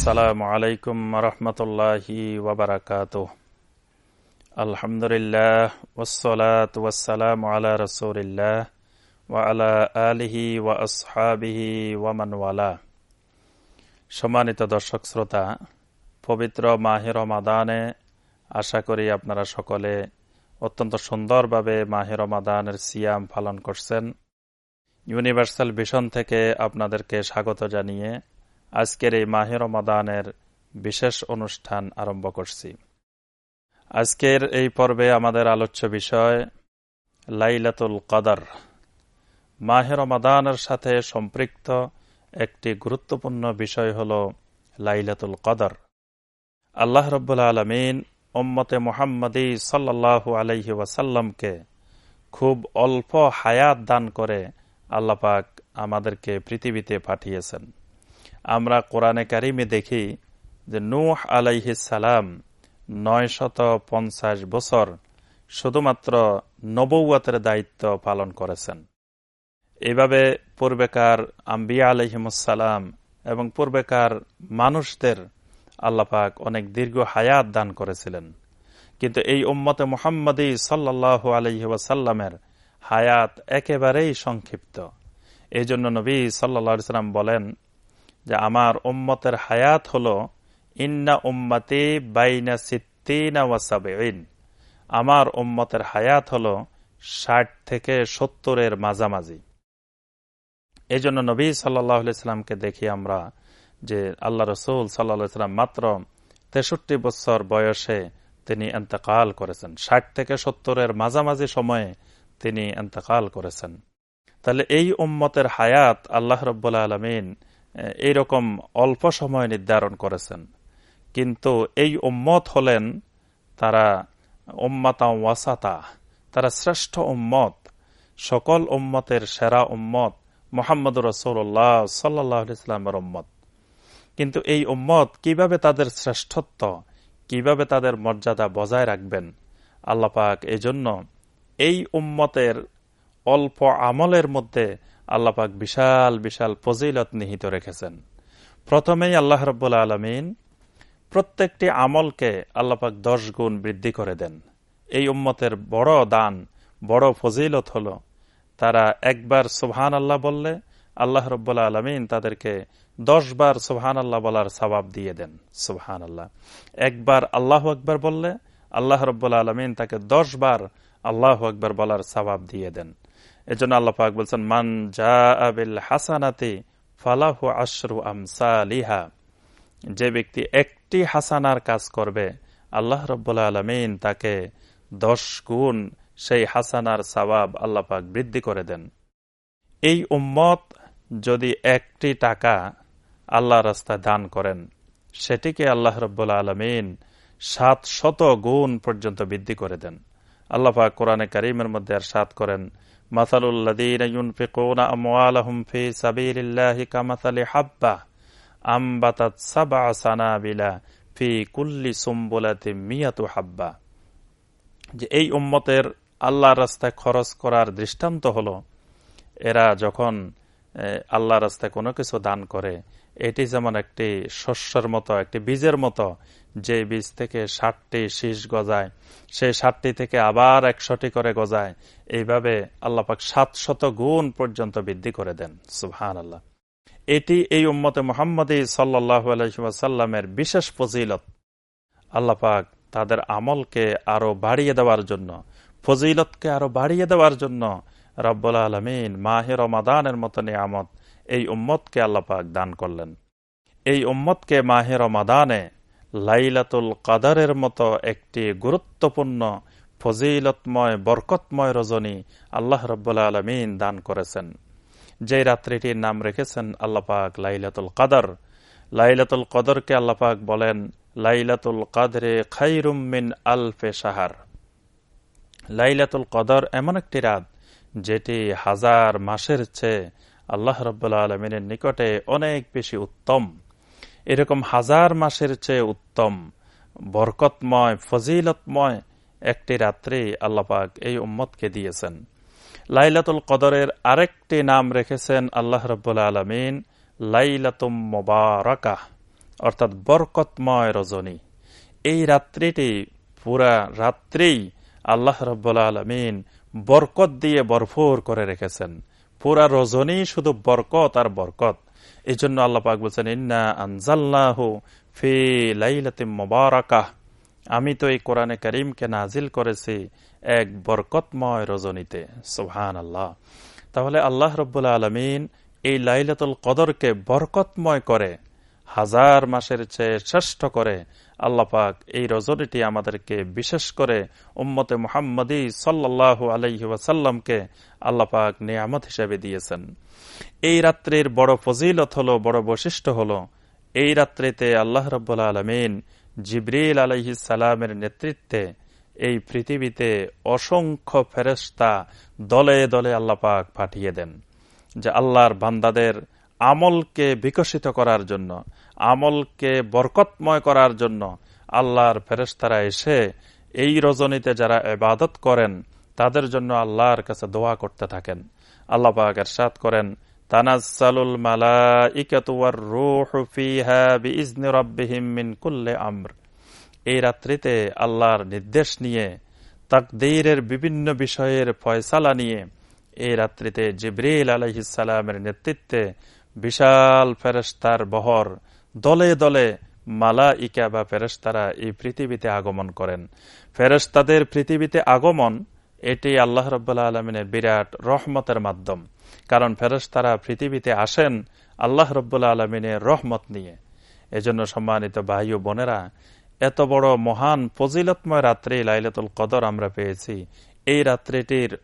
আসসালামু আলাইকুম রহমতুল্লাহি ওবরাকাত আলহামদুলিল্লাহ ওসলাত ওয়াসালাম আলা রসুলিল্লাহ আলিহি ওয়া আসহাবিহি ওয়ামানওয়ালা সম্মানিত দর্শক শ্রোতা, পবিত্র মাহের মাদানে আশা করি আপনারা সকলে অত্যন্ত সুন্দরভাবে মাহের মাদানের সিয়াম পালন করছেন। ইউনিভার্সাল ভিশন থেকে আপনাদেরকে স্বাগত জানিয়ে আজকের এই মাহের মাদানের বিশেষ অনুষ্ঠান আরম্ভ করছি। আজকের এই পর্বে আমাদের আলোচ্য বিষয়, লাইলাতুল কদর। মাহের মাদানের সাথে সম্পৃক্ত একটি গুরুত্বপূর্ণ বিষয় হল লাইলাতুল কদর। আল্লাহ রব্বুল আলমিন ওম্মতে মোহাম্মদী সাল্লাহু আলহি ওয়াসাল্লামকে খুব অল্প হায়াত দান করে আল্লাপাক আমাদেরকে পৃথিবীতে পাঠিয়েছেন। আমরা কোরআনে কারিমে দেখি যে নূহ আলাইহিসালাম নয় শত পঞ্চাশ বছর শুধুমাত্র নবৌয়াতের দায়িত্ব পালন করেছেন। এভাবে পূর্বেকার আম্বিয়া আলহিমসালাম এবং পূর্বেকার মানুষদের আল্লাপাক অনেক দীর্ঘ হায়াত দান করেছিলেন। কিন্তু এই উম্মতে মোহাম্মদী সাল্লাহ আলহি ওয়াসাল্লামের হায়াত একেবারেই সংক্ষিপ্ত। এই জন্য নবী সাল্লা সাল্লাম বলেন যে আমার উম্মতের হায়াত হল, ইন্না উম্মতে বাইনা ওয়াসাবেইন আমার উম্মতের হায়াত হল ষাট থেকে সত্তরের মাঝামাঝি। এই জন্য নবী সাল্লাহামকে দেখি আমরা যে আল্লাহ রসুল সাল্লাহাম মাত্র তেষট্টি বছর বয়সে তিনি এন্তকাল করেছেন। ষাট থেকে সত্তরের মাঝামাঝি সময়ে তিনি এন্তকাল করেছেন। তাহলে এই উম্মতের হায়াত আল্লাহ রব্বুল্লা আলমিন এইরকম অল্প সময় নির্ধারণ করেছেন। কিন্তু এই উম্মত হলেন তারা উম্মাতা ওয়াসাতা, তারা শ্রেষ্ঠ উম্মত, সকল উম্মতের সেরা উম্মত, মোহাম্মদ রসৌল্লাহ সাল্লাহ ইসলামের উম্মত। কিন্তু এই উম্মত কীভাবে তাদের শ্রেষ্ঠত্ব, কীভাবে তাদের মর্যাদা বজায় রাখবেন আল্লাপাক এই জন্য এই উম্মতের অল্প আমলের মধ্যে আল্লাপাক বিশাল বিশাল ফজিলত নিহিত রেখেছেন। প্রথমেই আল্লাহ রব্বুল্লা আলমিন প্রত্যেকটি আমলকে আল্লাপাক দশ গুণ বৃদ্ধি করে দেন। এই উম্মতের বড় দান, বড় ফজিলত হল, তারা একবার সুবহান আল্লাহ বললে আল্লাহ রব্বুল্লা আলমিন তাদেরকে দশ বার সুবহান আল্লাহ বলার সবাব দিয়ে দেন সুবহান আল্লাহ একবার আল্লাহ আকবর বললে আল্লাহ রব্বুল্লা আলমিন তাকে দশ বার আল্লাহ আকবর বলার সবাব দিয়ে দেন। এজন্য আল্লাহ পাক বলছেন, মান জা আবিল হাসানাতি ফালাহু আশরু আমসালিহা। যে ব্যক্তি একটি হাসানার কাজ করবে, আল্লাহ রব্বুল্লা আলমিন তাকে দশ গুণ সেই হাসানার সবাব আল্লাহ পাক বৃদ্ধি করে দেন। এই উম্মত যদি একটি টাকা আল্লাহ রাস্তায় দান করেন, সেটিকে আল্লাহ রব্বুল্লা আলমিন সাত শত গুণ পর্যন্ত বৃদ্ধি করে দেন। আল্লাহ পাক কোরআনে করিমের মধ্যে আর সাত করেন مثل الذين ينفقون أموالهم في سبيل الله كمثل حبة أنبتت سبع سنابل في كل سنبلة مئة حبة যে এই উম্মতের আল্লাহ রাস্তায় খরচ করার দৃষ্টান্ত হলো এরা যখন আল্লাহ রাস্তায় কোনো কিছু দান করে এটি যেমন একটি শস্যের মতো একটি বীজের মতো যে বীজ থেকে ষাটটি শীষ গজায়, সেই ষাটটি থেকে আবার একশোটি করে গজায়। এইভাবে আল্লাপাক সাতশত গুণ পর্যন্ত বৃদ্ধি করে দেন। সুহান আল্লাহ এটি এই উম্মতে মোহাম্মদ সাল্লাহ আলহিমাসাল্লামের বিশেষ ফজিলত। আল্লাপাক তাদের আমলকে আরও বাড়িয়ে দেওয়ার জন্য, ফজিলতকে আরও বাড়িয়ে দেওয়ার জন্য রব্বুল আলমিন মাহের মাদানের মতো নিয়ামত এই উম্মতকে আল্লাপাক দান করলেন। এই উম্মতকে মাহের মাদানে লাইলাতুল কাদারের মতো একটি গুরুত্বপূর্ণ, ফজিলতময়, বরকতময় রজনী আল্লাহ রব্বুল্লা আলমিন দান করেছেন। যে রাত্রিটির নাম রেখেছেন আল্লাপাক লাইলাতুল কাদর। লাইলাতুল কদরকে আল্লাপাক বলেন, লাইলাতুল কাদরে খাইরুমিন আলফে সাহার লাইলাতুল কদর এমন একটি রাত, যেটি হাজার মাসের চেয়ে আল্লাহ রব্বুল্লা আলমিনের নিকটে অনেক বেশি উত্তম। এরকম হাজার মাসের চেয়ে উত্তম, বরকতময়, ফজিলতময় একটি রাত্রি আল্লাপাক এই উম্মতকে দিয়েছেন। লাইলাতুল কদরের আরেকটি নাম রেখেছেন আল্লাহ রব্বুল্লা আলমিন, লাইলাতুম মোবারকা অর্থাৎ বরকতময় রজনী। এই রাত্রিটি পুরা রাত্রেই আল্লাহ রব্বুল্লা আলমিন বরকত দিয়ে বরফুর করে রেখেছেন। পুরা রজনী শুধু বরকত আর বরকত এই জন্য আল্লাহ পাক বলছেন, ইন্না আনজাল্লাহু ফি লাইলাতি মোবারকাহ। আমি তো এই কোরআনে করিমকে নাজিল করেছি এক বরকতময় রজনীতে। সুহান আল্লাহ তাহলে আল্লাহ রব্বুল্লা আলমিন এই লাইলাতুল কদরকে বরকতময় করে হাজার মাসের চেয়ে শ্রেষ্ঠ করে আল্লাপাক এই রজনীটি আমাদেরকে বিশেষ করে উম্মতে মোহাম্মদী সাল্লাহ আলহি আল্লাপাক নিয়ামত হিসেবে দিয়েছেন। এই রাত্রির বড় ফজিলত হল, বড় বৈশিষ্ট্য হল, এই রাত্রিতে আল্লাহ রব্বুল্লা আলমিন জিবরিল আলহি সালামের নেতৃত্বে এই পৃথিবীতে অসংখ্য ফেরেস্তা দলে দলে আল্লাপাক পাঠিয়ে দেন, যে আল্লাহর বান্দাদের আমলকে বিকশিত করার জন্য, আমলকে বরকতময় করার জন্য আল্লাহর ফেরেস্তারা এসে এই রজনীতে যারা এবাদত করেন, তাদের জন্য আল্লাহর কাছে দোয়া করতে থাকেন। আল্লাহ পাক এরশাদ করেন, তানাজ্জালুল মালাইকাতুয়ার রূহু ফিহা বিইজনি রাব্বিহিম মিন কুল্লি আমর। এই রাত্রিতে আল্লাহর নির্দেশ নিয়ে, তাকদীরের বিভিন্ন বিষয়ের ফয়সালা নিয়ে, এই রাত্রিতে জিব্রিল আলহিসালামের নেতৃত্বে বিশাল ফেরেস্তার বহর দলে দলে মালা ইকা বা ফেরেস্তারা এই পৃথিবীতে আগমন করেন। ফেরেস্তাদের পৃথিবীতে আগমন এটি আল্লাহ রবাহ আলমিনের বিরাট রহমতের মাধ্যম। কারণ ফেরেস্তারা পৃথিবীতে আসেন আল্লাহ রব্বুল্লা আলমিনের রহমত নিয়ে। এজন্য সম্মানিত বাহ্য বোনেরা, এত বড় মহান ফজিলতময় রাত্রি লাইলাতুল কদর আমরা পেয়েছি। এই রাত্রিটির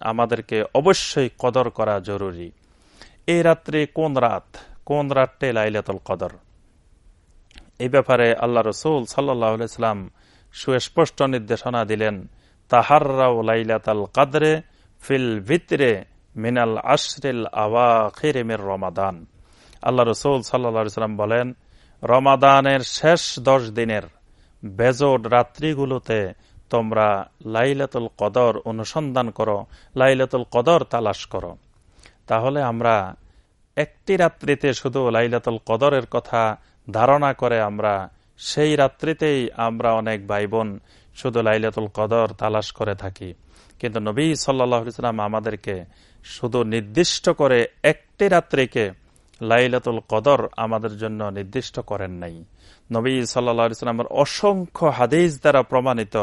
আমাদেরকে অবশ্যই কদর করা জরুরি। এই রাত্রে কোন রাত? কোন রাতটে লাইলাতুল কদর? এই ব্যাপারে আল্লাহ রসুল সাল্লাম সুস্পষ্ট নির্দেশনা দিলেন তাহার্রাও লাইলাতাল কাদরে ফিল ভিতরে মিনাল আশরিল আওয়া খেরেমের রমাদান। আল্লাহ রসুল সাল্লাম বলেন, রমাদানের শেষ দশ দিনের বেজোড রাত্রিগুলোতে তোমরা লাইলাতুল কদর অনুসন্ধান করো, লাইলাতুল কদর তালাশ করো। তাহলে আমরা একটি রাত্রিতে শুধু লাইলাতুল কদরের কথা ধারণা করে আমরা সেই রাত্রিতেই আমরা অনেক ভাই বোন শুধু লাইলাতুল কদর তালাশ করে থাকি। কিন্তু নবী সাল্লাম আমাদেরকে শুধু নির্দিষ্ট করে একটি রাত্রিকে লাইলাতুল কদর আমাদের জন্য নির্দিষ্ট করেন নাই। নবী সাল্লামের অসংখ্য হাদিস দ্বারা প্রমাণিত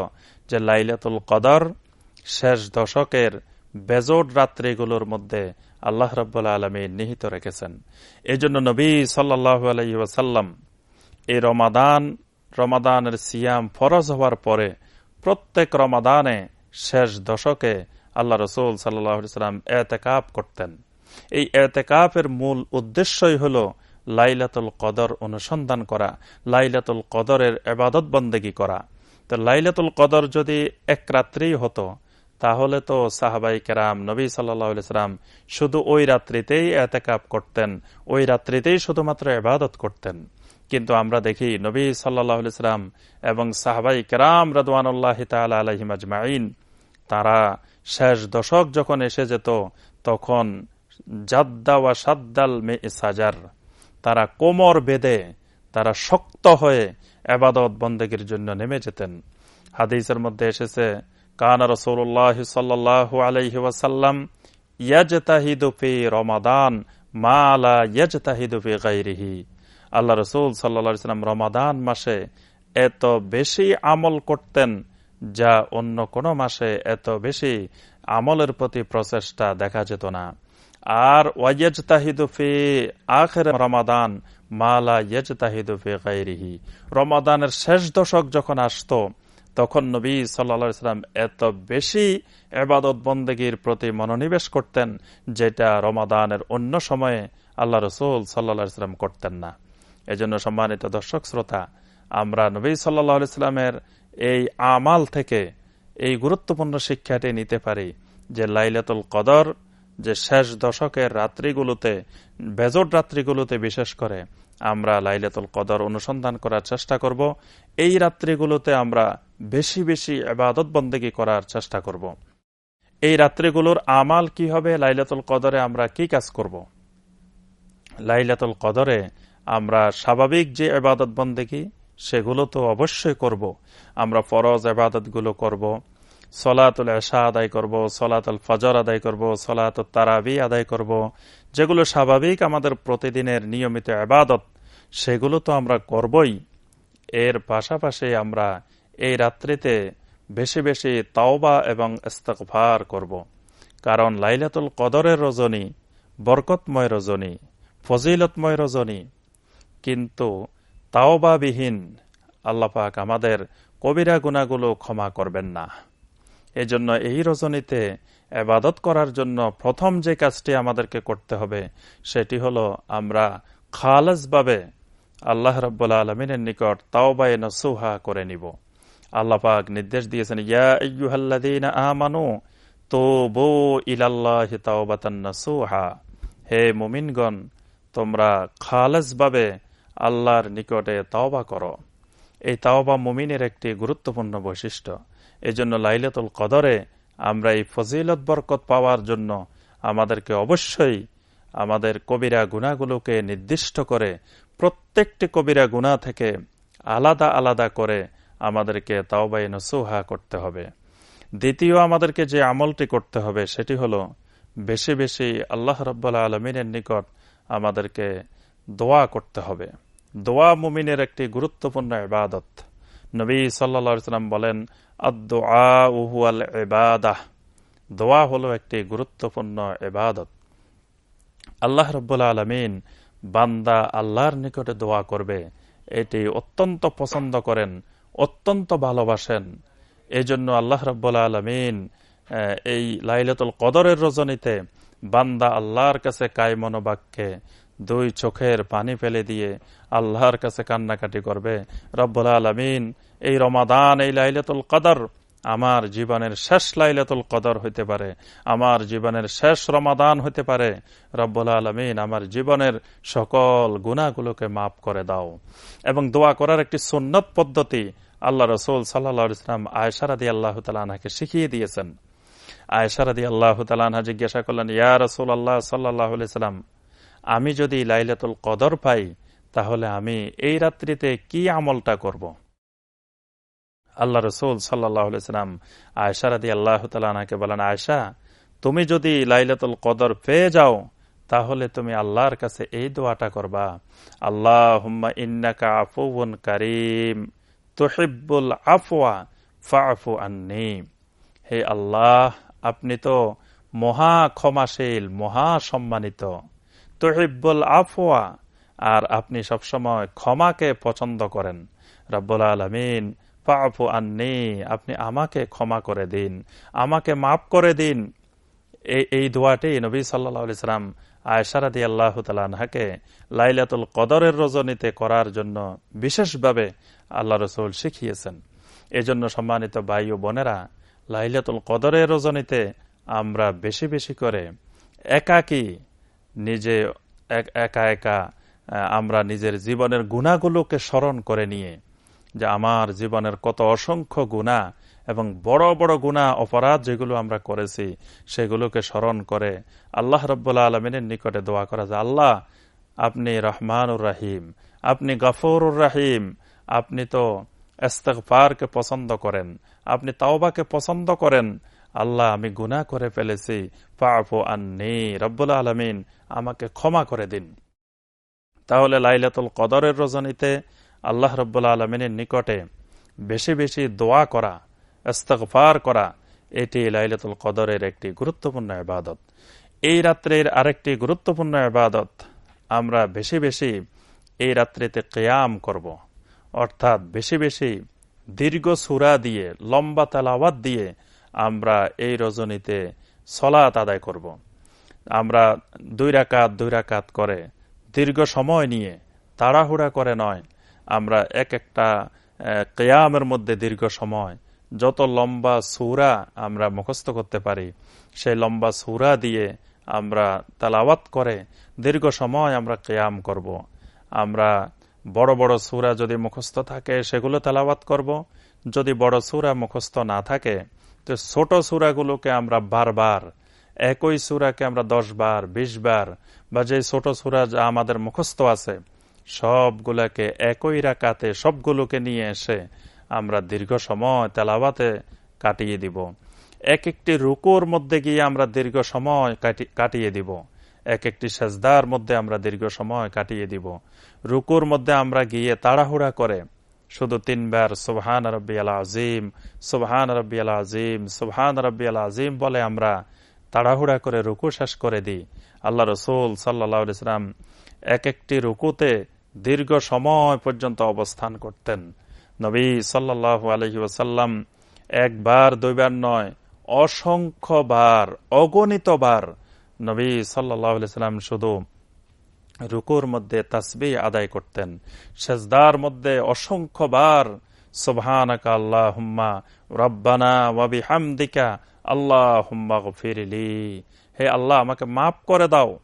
যে লাইলাতুল কদর শেষ দশকের বেজোড রাত্রিগুলোর মধ্যে আল্লাহ রব্বুল্লা আলমী নিহিত রেখেছেন। এই জন্য নবী সাল্লাহ আলাইসাল্লাম এই রমাদান, রমাদানের সিয়াম ফরজ হওয়ার পরে প্রত্যেক রমাদানে শেষ দশকে আল্লাহ রসুল সাল্লাম এতেকাপ করতেন। এই এতেকাপের মূল উদ্দেশ্যই হল লাইলাতুল কদর অনুসন্ধান করা, লাইলাতুল কদরের এবাদত বন্দেগী করা। তো লাইলাতুল কদর যদি এক রাত্রেই হতো তাহলে তো সাহাবাই কেরাম, নবী সাল্লাম শুধু ওই রাত্রিতেই এতেকাপ করতেন, ওই রাত্রিতেই শুধুমাত্র এবাদত করতেন। কিন্তু আমরা দেখি নবী সাল্লাহাম এবং সাহাবাই কেরাম রদওয়ানুল্লাহ আলহিম আজমাইন তারা শেষ দশক যখন এসে যেত, তখন জাদ্দা ওয়া সাদ্দাল মে সাজার তারা কোমর বেদে তারা শক্ত হয়ে এবাদত বন্দেগীর জন্য নেমে যেতেন। হাদিসের মধ্যে এসেছে কান রসুল্লাহ সাল্লাহ আলহি ওয়াসাল্লাম ইয়াজতাহিদুফি রমাদান, মা আলা ইয়াজতাহিদুফি গাইরিহি আল্লাহ রসুল সাল্লাম রমাদান মাসে এত বেশি আমল করতেন যা অন্য কোন মাসে এত বেশি আমলের প্রতি প্রচেষ্টা দেখা যেত না। আর ওয়াইজ তাহিদুফি আখের রমাদান মালা ইয়েজ তাহিদুফি গাইরিহি রমাদানের শেষ দশক যখন আসত তখন নবী সাল্লা সাল্লাম এত বেশি এবাদত বন্দেগীর প্রতি মনোনিবেশ করতেন যেটা রমাদানের অন্য সময়ে আল্লাহ রসুল সাল্লাহাম করতেন না। এজন্য সম্মানিত দর্শক, শ্রোতা, আমরা নবী সাল্লাহ ইসলামের এই আমাল থেকে এই গুরুত্বপূর্ণ শিক্ষাটি নিতে পারি যে লাইলাতুল কদর যে শেষ দশকের রাত্রিগুলোতে, বেজর রাত্রিগুলোতে বিশেষ করে আমরা লাইলাতুল কদর অনুসন্ধান করার চেষ্টা করব। এই রাত্রিগুলোতে আমরা বেশি বেশি আবাদত বন্দেগী করার চেষ্টা করব এই রাত্রিগুলোর আমাল কি হবে লাইলাতুল কদরে আমরা কি কাজ করব লাইলাতুল কদরে আমরা স্বাভাবিক যে এবাদত বন্দেগী, সেগুলো তো অবশ্যই করব। আমরা ফরজগুলো করব। সলাতুল এশা আদায় করব, সলাতুল ফজর আদায় করব সলাতুল তারাবি আদায় করব যেগুলো স্বাভাবিক আমাদের প্রতিদিনের নিয়মিত আবাদত সেগুলো তো আমরা করবই এর পাশাপাশি আমরা এই রাত্রিতে বেশি বেশি তাওবা এবং ইস্তকভার করব। কারণ লাইলাতুল কদরের রজনী, বরকতময় রজনী, ফজিলতময় রজনী। কিন্তু তাওবাবিহীন আল্লাপাক আমাদের কবিরা গুণাগুলো ক্ষমা করবেন না। এজন্য এই রজনীতে এবাদত করার জন্য প্রথম যে কাজটি আমাদেরকে করতে হবে, সেটি হলো আমরা খালসভাবে আল্লাহ রব্বুল্লা আলমিনের নিকট তাওবায় নসুহা করে নিব। আল্লাহ পাক নির্দেশ দিয়েছেন, ইয়া আমানু তো বো নসুহা। হে মুমিনগণ, তোমরা খালসভাবে আল্লাহর নিকটে তাওবা করো। এই তাওবা মুমিনের একটি গুরুত্বপূর্ণ বৈশিষ্ট্য। এজন্য লাইলাতুল কদরে আমরা এই ফজিলত বরকত পাওয়ার জন্য আমাদেরকে অবশ্যই আমাদের কবিরা গুণাগুলোকে নির্দিষ্ট করে প্রত্যেকটি কবিরা গুণা থেকে আলাদা আলাদা করে আমাদেরকে তাওবাই নসুহা করতে হবে। দ্বিতীয় আমাদেরকে যে আমলটি করতে হবে, সেটি হল বেশি বেশি আল্লাহ রব্বাল্লা আলমিনের নিকট আমাদেরকে দোয়া করতে হবে। দোয়া মুমিনের একটি গুরুত্বপূর্ণ ইবাদত। নবী সাল্লাম বলেন আল এবাদাহ দোয়া হলো একটি গুরুত্বপূর্ণ এবাদত আল্লাহ রব্বুল্লা আলমিন বান্দা আল্লাহর নিকটে দোয়া করবে। এটি অত্যন্ত পছন্দ করেন অত্যন্ত ভালোবাসেন। এই জন্য আল্লাহ রব্বুল্লা আলমিন এই লাইলাতুল কদরের রজনীতে বান্দা আল্লাহর কাছে কায়মনোবাক্যে দুই চোখের পানি ফেলে দিয়ে আল্লাহর কাছে কান্নাকাটি করবে। রব্বুল আলমিন, এই রমাদান, এই লাইলাতুল কদর আমার জীবনের শেষ লাইলাতুল কদর হইতে পারে, আমার জীবনের শেষ রমাদান হইতে পারে। রব্বুল আলমিন, আমার জীবনের সকল গুণাগুলোকে মাফ করে দাও। এবং দোয়া করার একটি সুন্নত পদ্ধতি আল্লাহ রসুল সাল্লা ইসলাম আয়সারাদি আল্লাহ তালাকে শিখিয়ে দিয়েছেন আয়সারাদি আল্লাহ তালাহা জিজ্ঞাসা করলেন, ইয়া রসুল আল্লাহ সাল্লাহ সাল্লাম আমি যদি লাইলাতুল কদর পাই, তাহলে আমি এই রাত্রিতে কি আমলটা করব। আল্লাহ রসুল সাল্লাম আয়সারাদি আল্লাহ তালাকে বলেন আয়সা তুমি যদি লাইলাতুল কদর পেয়ে যাও, তাহলে তুমি আল্লাহর কাছে এই দোয়াটা করবা আল্লাহ ইন্নাকা আফুন করিম তোহিবুল আফওয়া ফাফু আন্নি। হে আল্লাহ, আপনি তো মহা ক্ষমাশীল, মহা সম্মানিত। তহিব্বুল আফওয়া, আর আপনি সবসময় ক্ষমাকে পছন্দ করেন। রব্বুল আলমিন পাফু আন্নি, আপনি আমাকে ক্ষমা করে দিন, আমাকে মাফ করে দিন। এই দোয়াটি নবী সাল্লা সাল্লাম আয়সারাদি আল্লাহ তালাহাকে লাইলাতুল কদরের রজনীতে করার জন্য বিশেষভাবে আল্লাহ রসুল শিখিয়েছেন। এজন্য সম্মানিত ভাই ও বোনেরা, লাইলাতুল কদরের রজনীতে আমরা বেশি বেশি করে একাকী নিজে একা একা আমরা নিজের জীবনের গুণাগুলোকে স্মরণ করে নিয়ে যে আমার জীবনের কত অসংখ্য গুণা এবং বড় বড় গুণা অপরাধ যেগুলো আমরা করেছি, সেগুলোকে স্মরণ করে আল্লাহ রব্বুল্লা আলমিনের নিকটে দোয়া করা যায়, আল্লাহ, আপনি রহমানুর রাহিম, আপনি গফরুর রাহিম, আপনি তো এস্তফারকে পছন্দ করেন, আপনি তাওবাকে পছন্দ করেন। আল্লাহ, আমি গুনা করে ফেলেছি। পাফু আন্নি, রব্বুল আলমিন, আমাকে ক্ষমা করে দিন। তাহলে লাইলাতুল কদরের রজনীতে আল্লাহ রব্বুল্লা আলমিনের নিকটে বেশি বেশি দোয়া করা ইস্তফার করা, এটি লাইলাতুল কদরের একটি গুরুত্বপূর্ণ আবাদত এই রাত্রের আরেকটি গুরুত্বপূর্ণ আবাদত আমরা বেশি বেশি এই রাত্রিতে কেয়াম করব অর্থাৎ বেশি বেশি দীর্ঘ সুরা দিয়ে, লম্বা তালাওয়াত দিয়ে আমরা এই রজনীতে সলাত আদায় করব। আমরা দুই রাকাত দুই রাকাত করে দীর্ঘ সময় নিয়ে তাড়াহুড়া করে নয়, আমরা এক একটা কেয়ামের মধ্যে দীর্ঘ সময় যত লম্বা সুরা আমরা মুখস্থ করতে পারি, সেই লম্বা সুরা দিয়ে আমরা তালাওয়াত করে দীর্ঘ সময় আমরা কেয়াম করব। আমরা বড় বড় সুরা যদি মুখস্থ থাকে, সেগুলো তালাওয়াত করব। যদি বড় সুরা মুখস্থ না থাকে, তো ছোট সুরাগুলোকে আমরা বারবার, একই সুরাকে আমরা দশ বার বিশ বার বা যে ছোট সুরা যা আমাদের মুখস্থ আছে, সবগুলাকে একই রাকাতে সবগুলোকে নিয়ে এসে আমরা দীর্ঘ সময় তেলাবাতে কাটিয়ে দিব। এক একটি রুকুর মধ্যে গিয়ে আমরা দীর্ঘ সময় কাটিয়ে দিব। এক একটি সেজদার মধ্যে আমরা দীর্ঘ সময় কাটিয়ে দিব। রুকুর মধ্যে আমরা গিয়ে তাড়াহুড়া করে শুধু তিনবার সুবহান রব্বি আল আজিম সুবহান রব্বি আল আজিম সুবহান রব্বি আল আজিম বলে আমরা তাড়াহুড়া করে রুকু শেষ করে দিই। আল্লাহ রসুল সাল্লাহ ইসলাম এক একটি রুকুতে দীর্ঘ সময় পর্যন্ত অবস্থান করতেন। নবী সাল্লাহ আলহি একবার, দুইবার নয় অসংখ্য বার অগণিত বার নবী সাল্লাম শুধু রুকুর মধ্যে তাসবি আদায় করতেন, সেজদার মধ্যে অসংখ্যবার সুবহানাকা আল্লাহ হুম্মা রব্বানা ওয়াবি হামদিকা আল্লাহ হুম্মা ফিরিলি হে আল্লাহ, আমাকে মাফ করে দাও।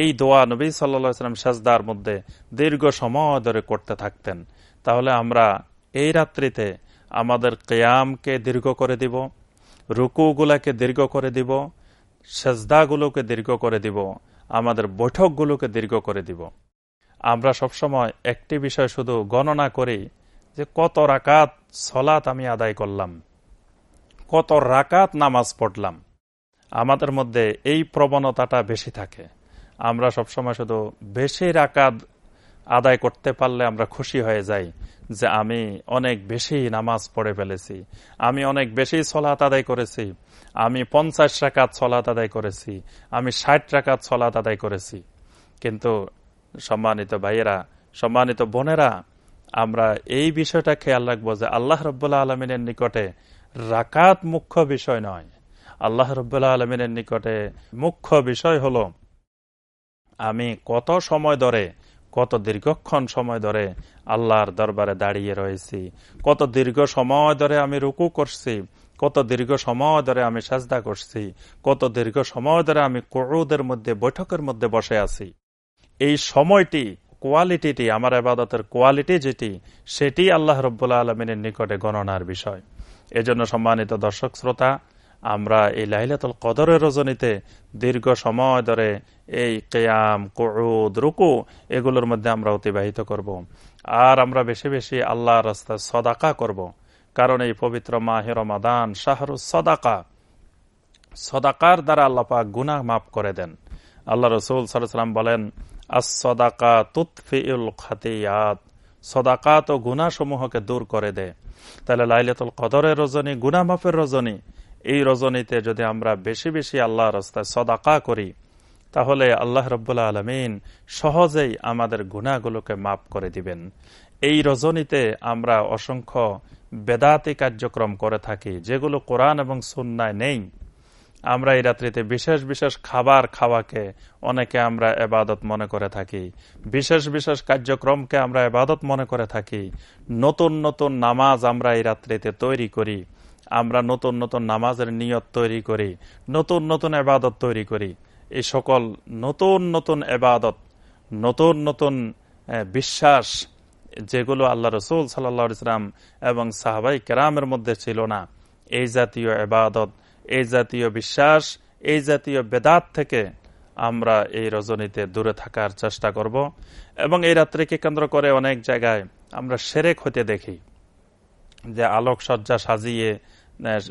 এই দোয়া নবী সাল্লাম সেজদার মধ্যে দীর্ঘ সময় ধরে করতে থাকতেন। তাহলে আমরা এই রাত্রিতে আমাদের কেয়ামকে দীর্ঘ করে দিব, রুকুগুলাকে দীর্ঘ করে দিব, সেজদাগুলোকে দীর্ঘ করে দিব, আমাদের বৈঠকগুলোকে দীর্ঘ করে দিব। আমরা সবসময় একটি বিষয় শুধু গণনা করি যে কত রাকাত সলাত আমি আদায় করলাম, কত রাকাত নামাজ পড়লাম। আমাদের মধ্যে এই প্রবণতাটা বেশি থাকে। আমরা সবসময় শুধু বেশি রাকাত আদায় করতে পারলে আমরা খুশি হয়ে যাই যে আমি অনেক বেশি নামাজ পড়ে ফেলেছি। আমি অনেক বেশি সলাত আদায় করেছি। আমি পঞ্চাশ রাকাত সলাত আদায় করেছি। আমি ষাট রাকাত সলাত আদায় করেছি। কিন্তু সম্মানিত ভাইয়েরা, সম্মানিত বোনেরা, আমরা এই বিষয়টা খেয়াল রাখব যে আল্লাহ রব্বুল্লাহ আলমিনের নিকটে রাকাত মুখ্য বিষয় নয়। আল্লাহ রব্বুল্লাহ আলমিনের নিকটে মুখ্য বিষয় হল আমি কত সময় ধরে, কত দীর্ঘক্ষণ সময় ধরে আল্লাহর দরবারে দাঁড়িয়ে রয়েছি। কত দীর্ঘ সময় ধরে আমি রুকু করছি, কত দীর্ঘ সময় ধরে আমি সাজদা করছি, কত দীর্ঘ সময় ধরে আমি কৌদের মধ্যে, বৈঠকের মধ্যে বসে আছি। এই সময়টি, কোয়ালিটিটি, আমার আবাদতের কোয়ালিটি যেটি, সেটি আল্লাহ রব্বুল্লা আলমিনের নিকটে গণনার বিষয়। এজন্য সম্মানিত দর্শক, শ্রোতা আমরা এই লাইলাতুল কদরের রজনীতে দীর্ঘ সময় ধরে এই কেয়াম কুদ রুকু এগুলোর মধ্যে আমরা অতিবাহিত করব। আর আমরা বেশি বেশি আল্লাহ রাস্তায় সদাকা করব। কারণ এই পবিত্র মাহের মাদান শাহরু সদাকা সদাকার দ্বারা আল্লাপাক গুনা মাফ করে দেন আল্লাহ রসুল সাল্লাম বলেন আসদাকা তুৎফিউল খাতিয়াত সদাকাত ও গুনাসমূহকে দূর করে দেয় তাহলে লাইলাতুল কদরের রজনী গুনা মাফের রজনী এই রজনীতে যদি আমরা বেশি বেশি আল্লাহ রাস্তায় সদাকা করি, তাহলে আল্লাহ রব্বুল্লা আলমিন সহজেই আমাদের গুণাগুলোকে মাফ করে দিবেন। এই রজনীতে আমরা অসংখ্য বেদাতি কার্যক্রম করে থাকি, যেগুলো কোরআন এবং সুন্নায় নেই। আমরা এই রাত্রিতে বিশেষ বিশেষ খাবার খাওয়াকে অনেকে আমরা এবাদত মনে করে থাকি, বিশেষ বিশেষ কার্যক্রমকে আমরা এবাদত মনে করে থাকি, নতুন নতুন নামাজ আমরা এই রাত্রিতে তৈরি করি আমরা নতুন নতুন নামাজের নিয়ত তৈরি করি, নতুন নতুন এবাদত তৈরি করি। এই সকল নতুন নতুন এবাদত নতুন নতুন বিশ্বাস, যেগুলো আল্লাহ রসুল সাল্লা ইসলাম এবং সাহাবাই কেরামের মধ্যে ছিল না। এই জাতীয় এবাদত এই জাতীয় বিশ্বাস, এই জাতীয় বেদাত থেকে আমরা এই রজনীতে দূরে থাকার চেষ্টা করব এবং এই রাত্রিকে কেন্দ্র করে অনেক জায়গায় আমরা সেরেক হতে দেখি যে আলোকসজ্জা সাজিয়ে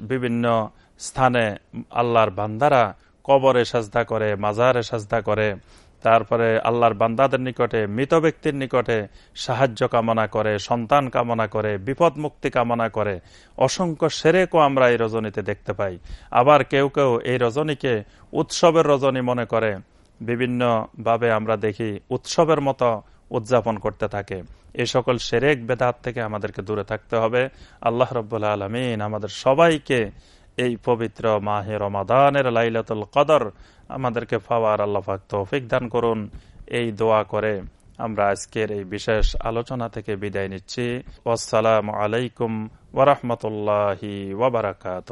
বিভিন্ন স্থানে আল্লাহর বান্দারা কবরে সাজদা করে, মাজারে সাজদা করে, তারপরে আল্লাহর বান্দাদের নিকটে, মৃত ব্যক্তির নিকটে সাহায্য কামনা করে, সন্তান কামনা করে বিপদ মুক্তি কামনা করে। অসংখ্য সেরেকও আমরা এই রজনীতে দেখতে পাই। আবার কেউ কেউ এই রজনীকে উৎসবের রজনী মনে করে। বিভিন্নভাবে আমরা দেখি উৎসবের মতো উদযাপন করতে থাকে। এই সকল সেরেক বেদাত থেকে আমাদেরকে দূরে থাকতে হবে। আল্লাহ রব্বুল্লা আলমিন আমাদের সবাইকে এই পবিত্র মাহে রমাদানের লাইলাতুল কদর আমাদেরকে ফাওয়ার আল্লাহাক তৌফিক দান করুন। এই দোয়া করে আমরা আজকের এই বিশেষ আলোচনা থেকে বিদায় নিচ্ছি। আসসালামু আলাইকুম ওরহমতুল্লাহি ওবরাকাত